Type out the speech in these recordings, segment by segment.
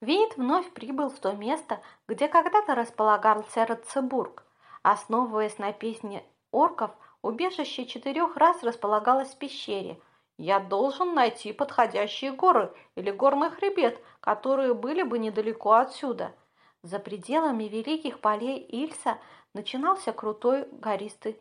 Вид вновь прибыл в то место, где когда-то располагался Рацебург. Основываясь на песне орков, убежище четырех раз располагалось в пещере. Я должен найти подходящие горы или горный хребет, которые были бы недалеко отсюда. За пределами великих полей Ильса начинался крутой гористый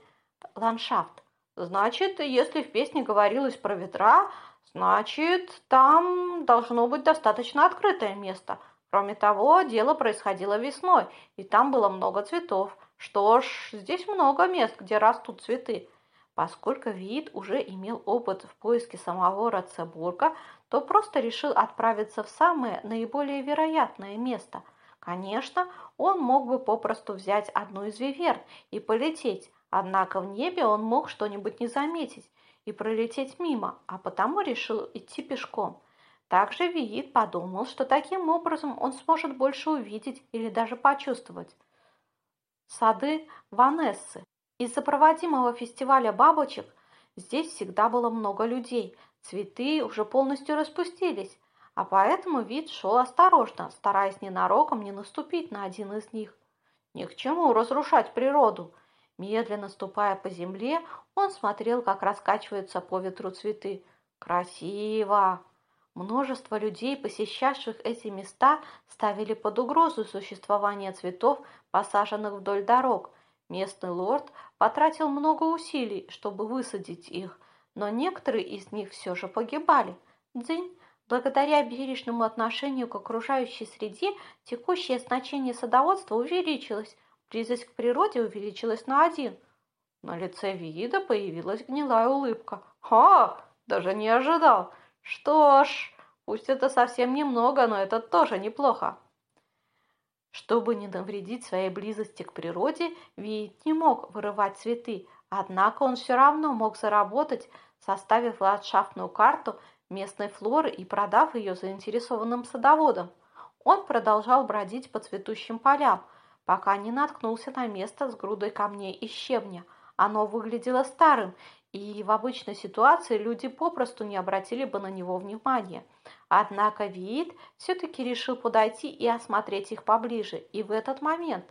ландшафт. Значит, если в песне говорилось про ветра, значит, там должно быть достаточно открытое место. Кроме того, дело происходило весной, и там было много цветов. Что ж, здесь много мест, где растут цветы. Поскольку Вид уже имел опыт в поиске самого Рацебурга, то просто решил отправиться в самое наиболее вероятное место. Конечно, он мог бы попросту взять одну из виверн и полететь, Однако в небе он мог что-нибудь не заметить и пролететь мимо, а потому решил идти пешком. Также Виит подумал, что таким образом он сможет больше увидеть или даже почувствовать сады Ванессы. Из-за проводимого фестиваля бабочек здесь всегда было много людей, цветы уже полностью распустились, а поэтому вид шел осторожно, стараясь ненароком не наступить на один из них. Ни к чему разрушать природу – Медленно ступая по земле, он смотрел, как раскачиваются по ветру цветы. Красиво! Множество людей, посещавших эти места, ставили под угрозу существование цветов, посаженных вдоль дорог. Местный лорд потратил много усилий, чтобы высадить их, но некоторые из них все же погибали. Дзынь, благодаря бережному отношению к окружающей среде, текущее значение садоводства увеличилось, Близость к природе увеличилась на один. На лице Виида появилась гнилая улыбка. «Ха! Даже не ожидал! Что ж, пусть это совсем немного, но это тоже неплохо!» Чтобы не навредить своей близости к природе, Виит не мог вырывать цветы, однако он все равно мог заработать, составив ландшафтную карту местной флоры и продав ее заинтересованным садоводам. Он продолжал бродить по цветущим полям, пока не наткнулся на место с грудой камней и щебня. Оно выглядело старым, и в обычной ситуации люди попросту не обратили бы на него внимания. Однако Виит все-таки решил подойти и осмотреть их поближе, и в этот момент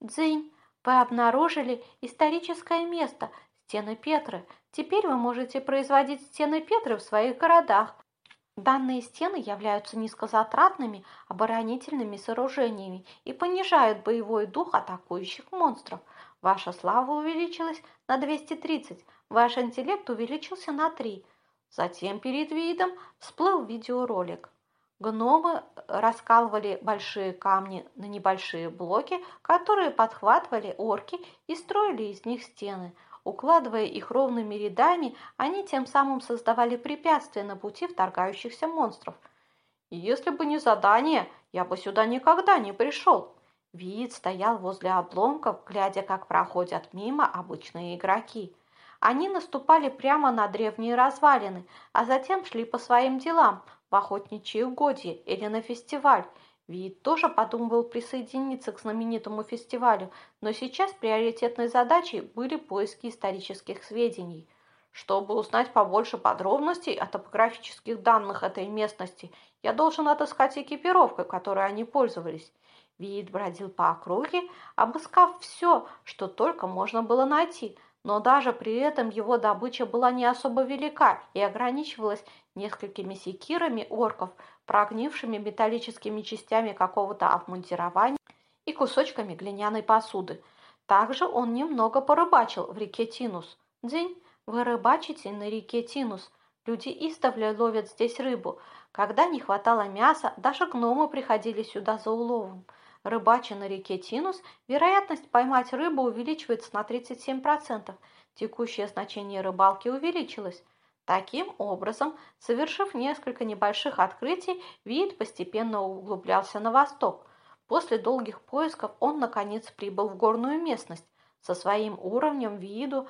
«Дзынь, вы обнаружили историческое место, стены Петры. Теперь вы можете производить стены Петры в своих городах. Данные стены являются низкозатратными оборонительными сооружениями и понижают боевой дух атакующих монстров. Ваша слава увеличилась на 230, ваш интеллект увеличился на 3. Затем перед видом всплыл видеоролик. Гномы раскалывали большие камни на небольшие блоки, которые подхватывали орки и строили из них стены – Укладывая их ровными рядами, они тем самым создавали препятствия на пути вторгающихся монстров. «Если бы не задание, я бы сюда никогда не пришел!» Виит стоял возле обломков, глядя, как проходят мимо обычные игроки. Они наступали прямо на древние развалины, а затем шли по своим делам, в охотничьи угодья или на фестиваль, Вид тоже подумывал присоединиться к знаменитому фестивалю, но сейчас приоритетной задачей были поиски исторических сведений. Чтобы узнать побольше подробностей о топографических данных этой местности, я должен отыскать экипировку, которой они пользовались. Вид бродил по округе, обыскав все, что только можно было найти, но даже при этом его добыча была не особо велика и ограничивалась несколькими секирами орков, прогнившими металлическими частями какого-то обмундирования и кусочками глиняной посуды. Также он немного порыбачил в реке Тинус. День, вы рыбачите на реке Тинус. Люди издавна ловят здесь рыбу. Когда не хватало мяса, даже гномы приходили сюда за уловом. Рыбача на реке Тинус, вероятность поймать рыбу увеличивается на 37%. Текущее значение рыбалки увеличилось. Таким образом, совершив несколько небольших открытий, вид постепенно углублялся на восток. После долгих поисков он, наконец, прибыл в горную местность. Со своим уровнем виду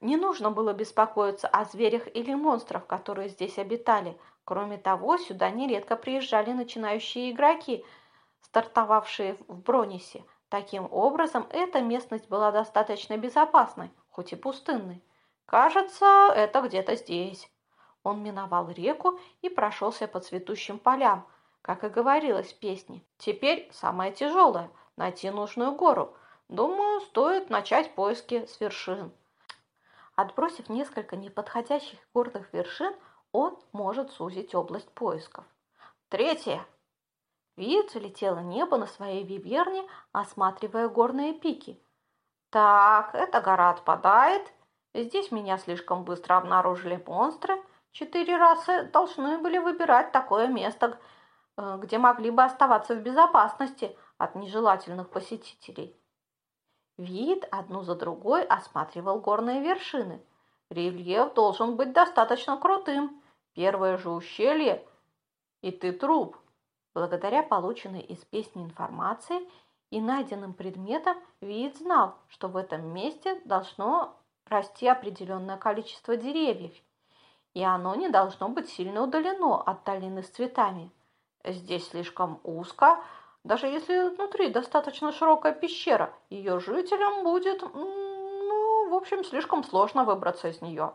не нужно было беспокоиться о зверях или монстрах, которые здесь обитали. Кроме того, сюда нередко приезжали начинающие игроки, стартовавшие в Бронисе. Таким образом, эта местность была достаточно безопасной, хоть и пустынной. Кажется, это где-то здесь. Он миновал реку и прошелся по цветущим полям. как и говорилось в песне. Теперь самое тяжелое – найти нужную гору. Думаю, стоит начать поиски с вершин. Отбросив несколько неподходящих горных вершин, он может сузить область поисков. Третье. Вид залетела небо на своей виверне, осматривая горные пики. Так, эта гора отпадает. Здесь меня слишком быстро обнаружили монстры. Четыре расы должны были выбирать такое место, э, где могли бы оставаться в безопасности от нежелательных посетителей. Вид одну за другой осматривал горные вершины. Рельеф должен быть достаточно крутым. Первое же ущелье, и ты труп. Благодаря полученной из песни информации и найденным предметам, Вид знал, что в этом месте должно расти определенное количество деревьев, и оно не должно быть сильно удалено от долины с цветами. Здесь слишком узко, даже если внутри достаточно широкая пещера, ее жителям будет, ну, в общем, слишком сложно выбраться из нее.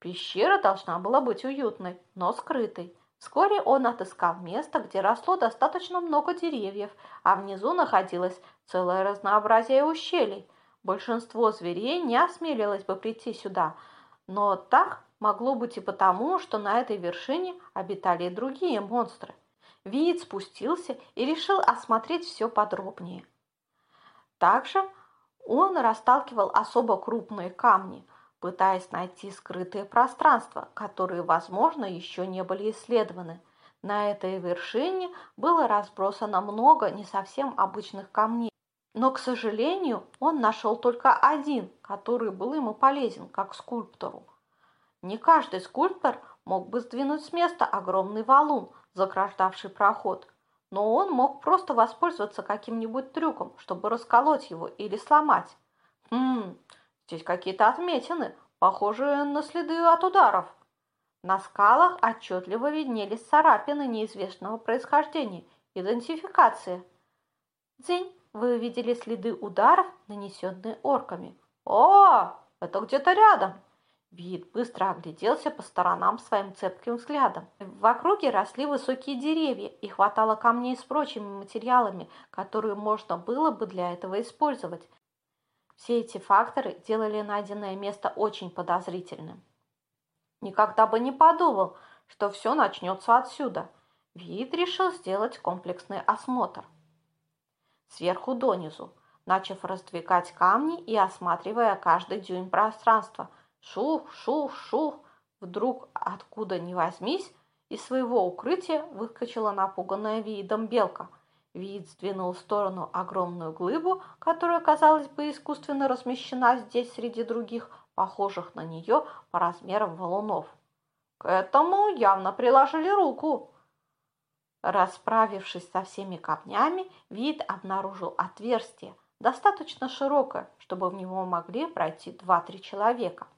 Пещера должна была быть уютной, но скрытой. Вскоре он отыскал место, где росло достаточно много деревьев, а внизу находилось целое разнообразие ущелий. Большинство зверей не осмелилось бы прийти сюда, но так могло быть и потому, что на этой вершине обитали и другие монстры. Виит спустился и решил осмотреть все подробнее. Также он расталкивал особо крупные камни, пытаясь найти скрытые пространства, которые, возможно, еще не были исследованы. На этой вершине было разбросано много не совсем обычных камней, но, к сожалению, он нашел только один, который был ему полезен, как скульптору. Не каждый скульптор мог бы сдвинуть с места огромный валун, заграждавший проход, но он мог просто воспользоваться каким-нибудь трюком, чтобы расколоть его или сломать. Хм, здесь какие-то отметины, похожие на следы от ударов. На скалах отчетливо виднелись царапины неизвестного происхождения. Идентификация. Дзень, вы увидели следы ударов, нанесенные орками. О, это где-то рядом. Вид быстро огляделся по сторонам своим цепким взглядом. В округе росли высокие деревья и хватало камней с прочими материалами, которые можно было бы для этого использовать. Все эти факторы делали найденное место очень подозрительным. Никогда бы не подумал, что все начнется отсюда. Вид решил сделать комплексный осмотр. Сверху донизу, начав раздвигать камни и осматривая каждый дюйм пространства – Шух, шух, шух. Вдруг, откуда ни возьмись, из своего укрытия выскочила напуганная видом белка. Вид сдвинул в сторону огромную глыбу, которая, казалось бы, искусственно размещена здесь среди других, похожих на нее по размерам валунов. К этому явно приложили руку. Расправившись со всеми камнями, вид обнаружил отверстие, достаточно широкое, чтобы в него могли пройти два-три человека.